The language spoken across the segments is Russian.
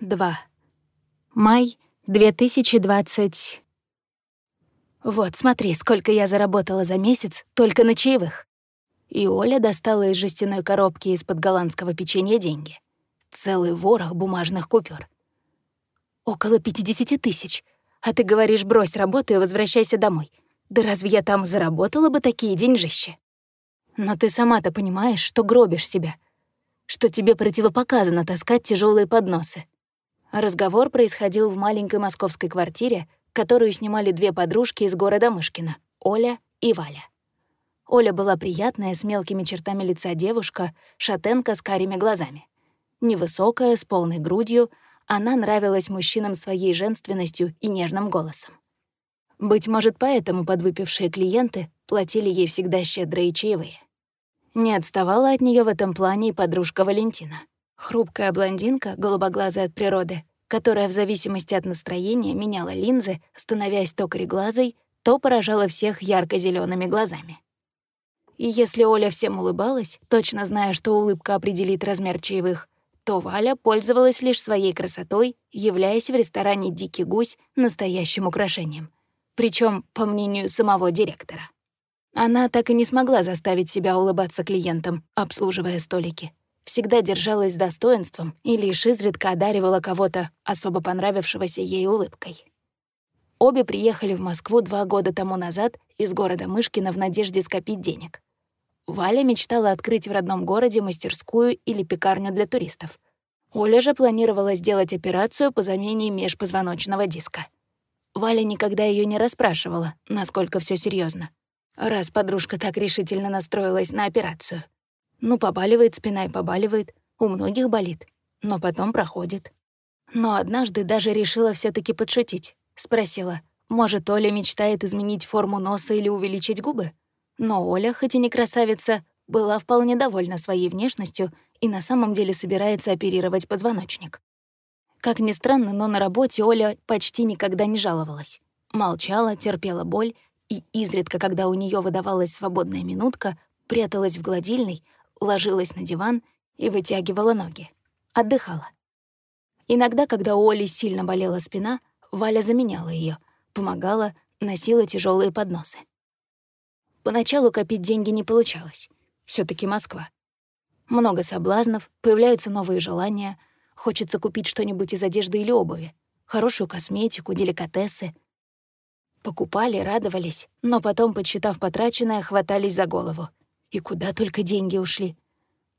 2. Май 2020. Вот, смотри, сколько я заработала за месяц только на чаевых. И Оля достала из жестяной коробки из-под голландского печенья деньги. Целый ворох бумажных купюр. Около 50 тысяч. А ты говоришь, брось работу и возвращайся домой. Да разве я там заработала бы такие деньжища? Но ты сама-то понимаешь, что гробишь себя, что тебе противопоказано таскать тяжелые подносы. Разговор происходил в маленькой московской квартире, которую снимали две подружки из города Мышкина — Оля и Валя. Оля была приятная, с мелкими чертами лица девушка, шатенка с карими глазами. Невысокая, с полной грудью, она нравилась мужчинам своей женственностью и нежным голосом. Быть может, поэтому подвыпившие клиенты платили ей всегда щедрые чаевые. Не отставала от нее в этом плане и подружка Валентина. Хрупкая блондинка, голубоглазая от природы, которая в зависимости от настроения меняла линзы, становясь то кореглазой, то поражала всех ярко зелеными глазами. И если Оля всем улыбалась, точно зная, что улыбка определит размер чаевых, то Валя пользовалась лишь своей красотой, являясь в ресторане «Дикий гусь» настоящим украшением. Причем, по мнению самого директора. Она так и не смогла заставить себя улыбаться клиентам, обслуживая столики. Всегда держалась с достоинством и лишь изредка одаривала кого-то, особо понравившегося ей улыбкой. Обе приехали в Москву два года тому назад из города Мышкина в надежде скопить денег. Валя мечтала открыть в родном городе мастерскую или пекарню для туристов. Оля же планировала сделать операцию по замене межпозвоночного диска. Валя никогда ее не расспрашивала, насколько все серьезно. Раз подружка так решительно настроилась на операцию. Ну, побаливает спина и побаливает, у многих болит, но потом проходит. Но однажды даже решила все таки подшутить. Спросила, может, Оля мечтает изменить форму носа или увеличить губы? Но Оля, хоть и не красавица, была вполне довольна своей внешностью и на самом деле собирается оперировать позвоночник. Как ни странно, но на работе Оля почти никогда не жаловалась. Молчала, терпела боль и изредка, когда у нее выдавалась свободная минутка, пряталась в гладильной, ложилась на диван и вытягивала ноги. Отдыхала. Иногда, когда у Оли сильно болела спина, Валя заменяла ее, помогала, носила тяжелые подносы. Поначалу копить деньги не получалось. все таки Москва. Много соблазнов, появляются новые желания. Хочется купить что-нибудь из одежды или обуви. Хорошую косметику, деликатесы. Покупали, радовались, но потом, подсчитав потраченное, хватались за голову. И куда только деньги ушли.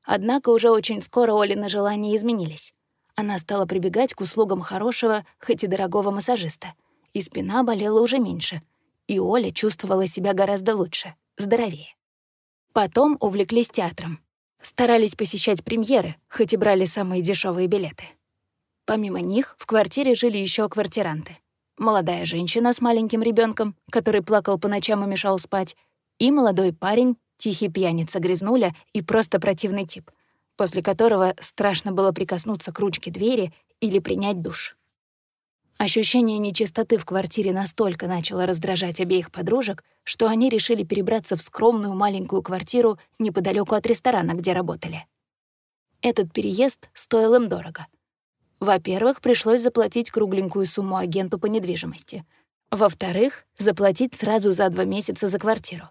Однако уже очень скоро Олины желания изменились. Она стала прибегать к услугам хорошего, хоть и дорогого массажиста. И спина болела уже меньше — и Оля чувствовала себя гораздо лучше, здоровее. Потом увлеклись театром. Старались посещать премьеры, хоть и брали самые дешевые билеты. Помимо них в квартире жили еще квартиранты. Молодая женщина с маленьким ребенком, который плакал по ночам и мешал спать, и молодой парень, тихий пьяница грязнуля и просто противный тип, после которого страшно было прикоснуться к ручке двери или принять душ. Ощущение нечистоты в квартире настолько начало раздражать обеих подружек, что они решили перебраться в скромную маленькую квартиру неподалеку от ресторана, где работали. Этот переезд стоил им дорого. Во-первых, пришлось заплатить кругленькую сумму агенту по недвижимости. Во-вторых, заплатить сразу за два месяца за квартиру.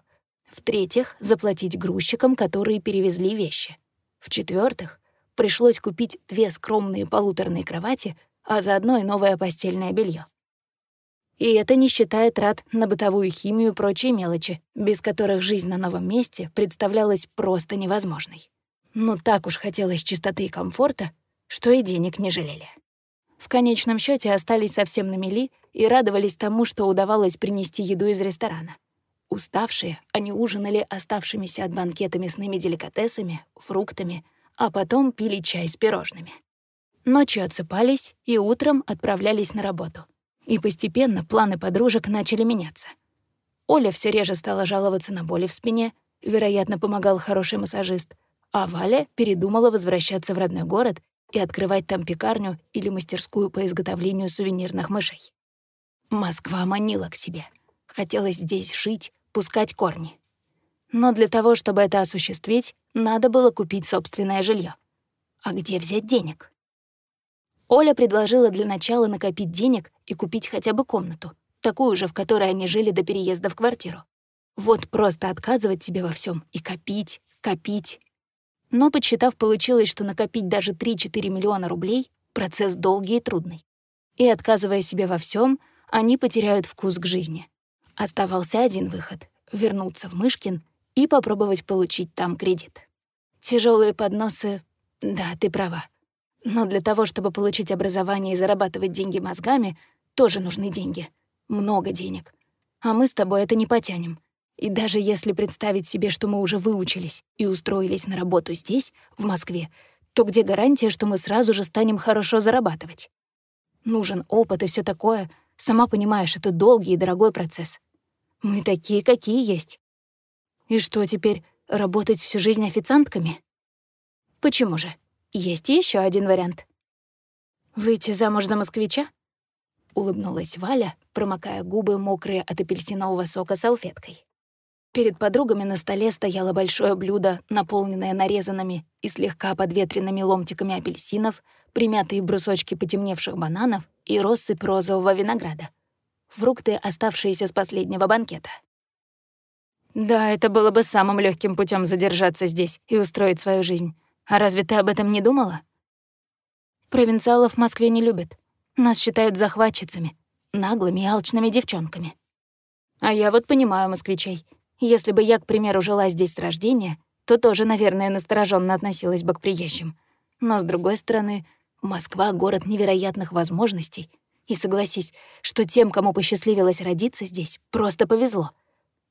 В-третьих, заплатить грузчикам, которые перевезли вещи. В-четвертых, пришлось купить две скромные полуторные кровати — а заодно и новое постельное белье. И это не считая трат на бытовую химию и прочие мелочи, без которых жизнь на новом месте представлялась просто невозможной. Но так уж хотелось чистоты и комфорта, что и денег не жалели. В конечном счете остались совсем на мели и радовались тому, что удавалось принести еду из ресторана. Уставшие, они ужинали оставшимися от банкета мясными деликатесами, фруктами, а потом пили чай с пирожными. Ночью отсыпались и утром отправлялись на работу. И постепенно планы подружек начали меняться. Оля все реже стала жаловаться на боли в спине, вероятно, помогал хороший массажист, а Валя передумала возвращаться в родной город и открывать там пекарню или мастерскую по изготовлению сувенирных мышей. Москва манила к себе. Хотелось здесь жить, пускать корни. Но для того, чтобы это осуществить, надо было купить собственное жилье. А где взять денег? Оля предложила для начала накопить денег и купить хотя бы комнату, такую же, в которой они жили до переезда в квартиру. Вот просто отказывать себе во всем и копить, копить. Но, подсчитав, получилось, что накопить даже 3-4 миллиона рублей — процесс долгий и трудный. И, отказывая себе во всем, они потеряют вкус к жизни. Оставался один выход — вернуться в Мышкин и попробовать получить там кредит. Тяжелые подносы... Да, ты права. Но для того, чтобы получить образование и зарабатывать деньги мозгами, тоже нужны деньги. Много денег. А мы с тобой это не потянем. И даже если представить себе, что мы уже выучились и устроились на работу здесь, в Москве, то где гарантия, что мы сразу же станем хорошо зарабатывать? Нужен опыт и все такое. Сама понимаешь, это долгий и дорогой процесс. Мы такие, какие есть. И что теперь, работать всю жизнь официантками? Почему же? Есть еще один вариант. Выйти замуж за москвича? Улыбнулась Валя, промокая губы, мокрые от апельсинового сока салфеткой. Перед подругами на столе стояло большое блюдо, наполненное нарезанными и слегка подветренными ломтиками апельсинов, примятые брусочки потемневших бананов и россыпь розового винограда. Фрукты, оставшиеся с последнего банкета. Да, это было бы самым легким путем задержаться здесь и устроить свою жизнь. А разве ты об этом не думала? Провинциалов в Москве не любят. Нас считают захватчицами, наглыми и алчными девчонками. А я вот понимаю москвичей. Если бы я, к примеру, жила здесь с рождения, то тоже, наверное, настороженно относилась бы к приезжим. Но, с другой стороны, Москва — город невероятных возможностей. И согласись, что тем, кому посчастливилось родиться здесь, просто повезло.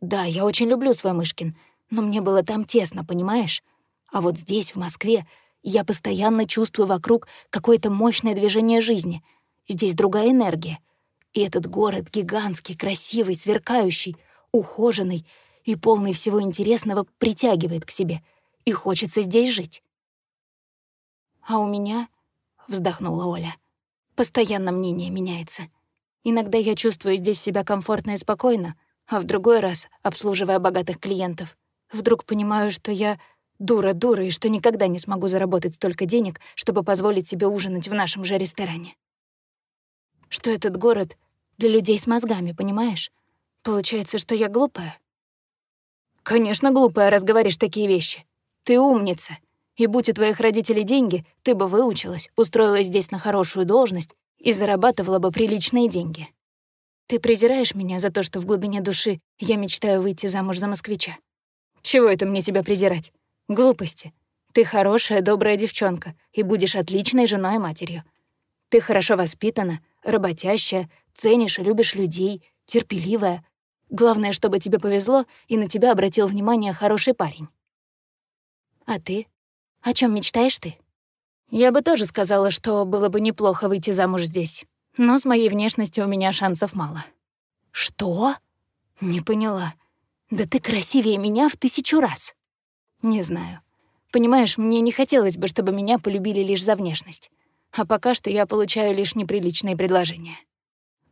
Да, я очень люблю свой Мышкин, но мне было там тесно, понимаешь? А вот здесь, в Москве, я постоянно чувствую вокруг какое-то мощное движение жизни. Здесь другая энергия. И этот город гигантский, красивый, сверкающий, ухоженный и полный всего интересного притягивает к себе. И хочется здесь жить. «А у меня...» — вздохнула Оля. «Постоянно мнение меняется. Иногда я чувствую здесь себя комфортно и спокойно, а в другой раз, обслуживая богатых клиентов, вдруг понимаю, что я Дура-дура, и что никогда не смогу заработать столько денег, чтобы позволить себе ужинать в нашем же ресторане. Что этот город для людей с мозгами, понимаешь? Получается, что я глупая? Конечно, глупая, раз говоришь такие вещи. Ты умница. И будь у твоих родителей деньги, ты бы выучилась, устроилась здесь на хорошую должность и зарабатывала бы приличные деньги. Ты презираешь меня за то, что в глубине души я мечтаю выйти замуж за москвича. Чего это мне тебя презирать? Глупости. Ты хорошая, добрая девчонка и будешь отличной женой и матерью. Ты хорошо воспитана, работящая, ценишь и любишь людей, терпеливая. Главное, чтобы тебе повезло, и на тебя обратил внимание хороший парень. А ты? О чем мечтаешь ты? Я бы тоже сказала, что было бы неплохо выйти замуж здесь. Но с моей внешностью у меня шансов мало. Что? Не поняла. Да ты красивее меня в тысячу раз. Не знаю. Понимаешь, мне не хотелось бы, чтобы меня полюбили лишь за внешность. А пока что я получаю лишь неприличные предложения.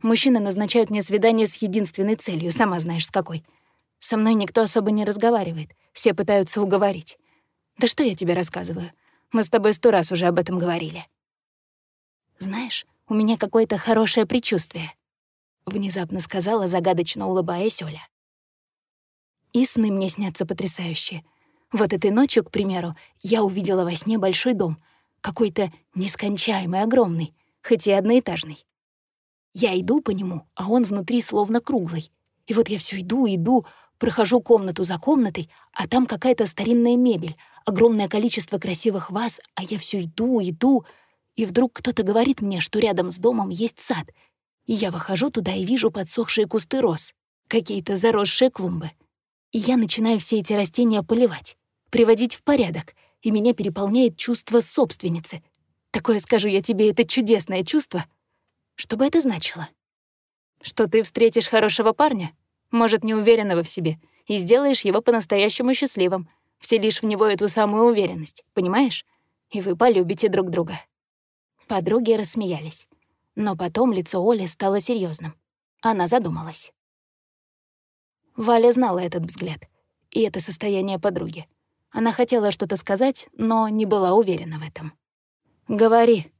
Мужчины назначают мне свидание с единственной целью, сама знаешь, с какой. Со мной никто особо не разговаривает, все пытаются уговорить. Да что я тебе рассказываю? Мы с тобой сто раз уже об этом говорили. Знаешь, у меня какое-то хорошее предчувствие, внезапно сказала, загадочно улыбаясь Оля. И сны мне снятся потрясающие — вот этой ночью, к примеру, я увидела во сне большой дом, какой-то нескончаемый, огромный, хоть и одноэтажный. Я иду по нему, а он внутри словно круглый. И вот я все иду, иду, прохожу комнату за комнатой, а там какая-то старинная мебель, огромное количество красивых ваз, а я все иду, иду, и вдруг кто-то говорит мне, что рядом с домом есть сад, и я выхожу туда и вижу подсохшие кусты роз, какие-то заросшие клумбы — и я начинаю все эти растения поливать, приводить в порядок, и меня переполняет чувство собственницы. Такое, скажу я тебе, это чудесное чувство. Что бы это значило? Что ты встретишь хорошего парня, может, неуверенного в себе, и сделаешь его по-настоящему счастливым, вселишь в него эту самую уверенность, понимаешь? И вы полюбите друг друга. Подруги рассмеялись. Но потом лицо Оли стало серьезным. Она задумалась. Валя знала этот взгляд и это состояние подруги. Она хотела что-то сказать, но не была уверена в этом. «Говори».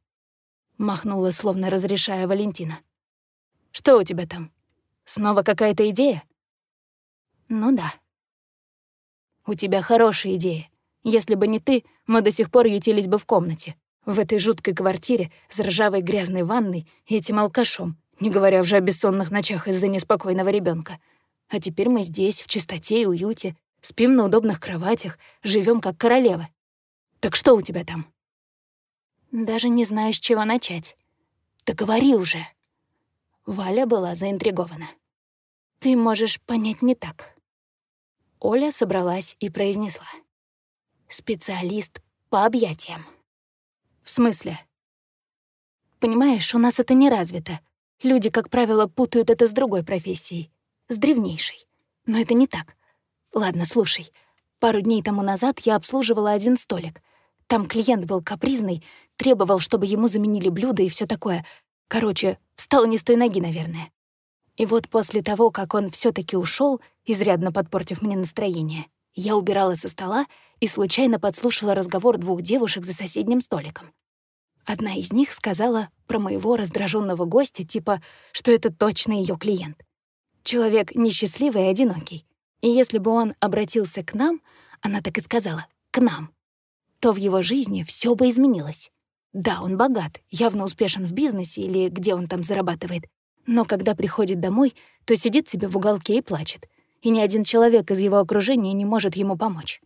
Махнула, словно разрешая Валентина. «Что у тебя там? Снова какая-то идея?» «Ну да». «У тебя хорошая идея. Если бы не ты, мы до сих пор ютились бы в комнате, в этой жуткой квартире с ржавой грязной ванной и этим алкашом, не говоря уже о бессонных ночах из-за неспокойного ребенка. А теперь мы здесь, в чистоте и уюте, спим на удобных кроватях, живем как королевы. Так что у тебя там?» Даже не знаю, с чего начать. Да говори уже. Валя была заинтригована. Ты можешь понять не так. Оля собралась и произнесла. Специалист по объятиям. В смысле? Понимаешь, у нас это не развито. Люди, как правило, путают это с другой профессией, с древнейшей. Но это не так. Ладно, слушай. Пару дней тому назад я обслуживала один столик. Там клиент был капризный, требовал, чтобы ему заменили блюда и все такое. Короче, встал не с той ноги, наверное. И вот после того, как он все таки ушел, изрядно подпортив мне настроение, я убирала со стола и случайно подслушала разговор двух девушек за соседним столиком. Одна из них сказала про моего раздраженного гостя, типа, что это точно ее клиент. Человек несчастливый и одинокий. И если бы он обратился к нам, она так и сказала, к нам, то в его жизни все бы изменилось. Да, он богат, явно успешен в бизнесе или где он там зарабатывает. Но когда приходит домой, то сидит себе в уголке и плачет. И ни один человек из его окружения не может ему помочь.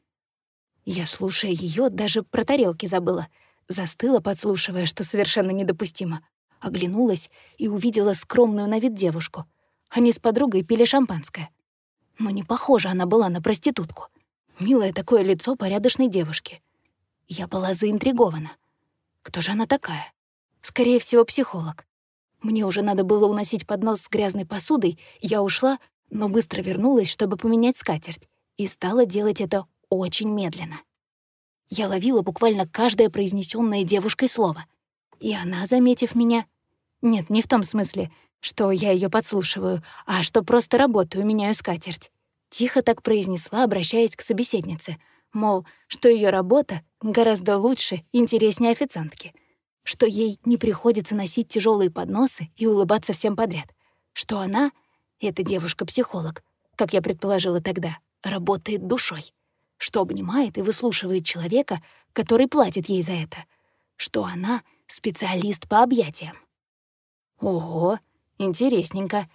Я, слушая ее, даже про тарелки забыла. Застыла, подслушивая, что совершенно недопустимо. Оглянулась и увидела скромную на вид девушку. Они с подругой пили шампанское. Но не похожа она была на проститутку. Милое такое лицо порядочной девушки. Я была заинтригована. Кто же она такая? Скорее всего, психолог. Мне уже надо было уносить поднос с грязной посудой, я ушла, но быстро вернулась, чтобы поменять скатерть, и стала делать это очень медленно. Я ловила буквально каждое произнесенное девушкой слово. И она, заметив меня... Нет, не в том смысле, что я ее подслушиваю, а что просто работаю, меняю скатерть. Тихо так произнесла, обращаясь к собеседнице — мол, что ее работа гораздо лучше, интереснее официантки, что ей не приходится носить тяжелые подносы и улыбаться всем подряд, что она, эта девушка-психолог, как я предположила тогда, работает душой, что обнимает и выслушивает человека, который платит ей за это, что она специалист по объятиям. Ого, интересненько.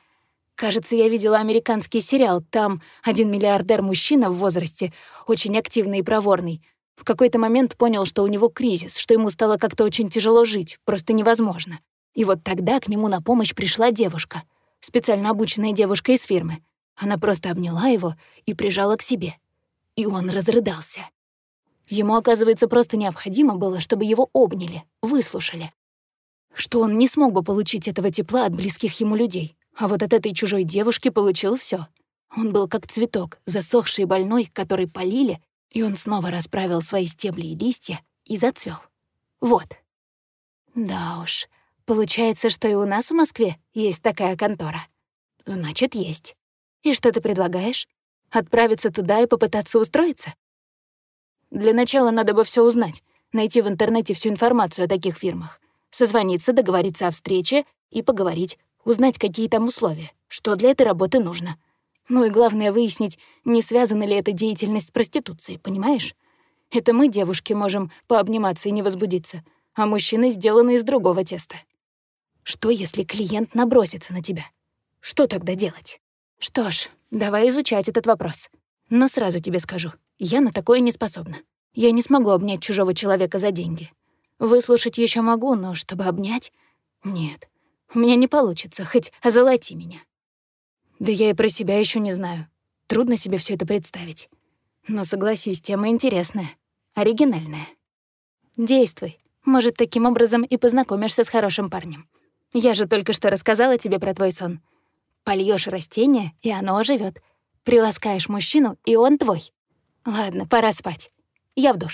Кажется, я видела американский сериал. Там один миллиардер-мужчина в возрасте, очень активный и проворный, в какой-то момент понял, что у него кризис, что ему стало как-то очень тяжело жить, просто невозможно. И вот тогда к нему на помощь пришла девушка, специально обученная девушка из фирмы. Она просто обняла его и прижала к себе. И он разрыдался. Ему, оказывается, просто необходимо было, чтобы его обняли, выслушали. Что он не смог бы получить этого тепла от близких ему людей, а вот от этой чужой девушки получил все. Он был как цветок, засохший и больной, который полили, и он снова расправил свои стебли и листья и зацвел. Вот. Да уж, получается, что и у нас в Москве есть такая контора. Значит, есть. И что ты предлагаешь? Отправиться туда и попытаться устроиться? Для начала надо бы все узнать, найти в интернете всю информацию о таких фирмах, созвониться, договориться о встрече и поговорить, узнать, какие там условия, что для этой работы нужно. Ну и главное выяснить, не связана ли эта деятельность с проституцией, понимаешь? Это мы, девушки, можем пообниматься и не возбудиться, а мужчины сделаны из другого теста. Что, если клиент набросится на тебя? Что тогда делать? Что ж, давай изучать этот вопрос. Но сразу тебе скажу, я на такое не способна. Я не смогу обнять чужого человека за деньги. Выслушать еще могу, но чтобы обнять — нет. У меня не получится, хоть озолоти меня. Да я и про себя еще не знаю. Трудно себе все это представить. Но согласись, тема интересная, оригинальная. Действуй. Может, таким образом и познакомишься с хорошим парнем. Я же только что рассказала тебе про твой сон. Польешь растение, и оно оживет. Приласкаешь мужчину, и он твой. Ладно, пора спать. Я в душ.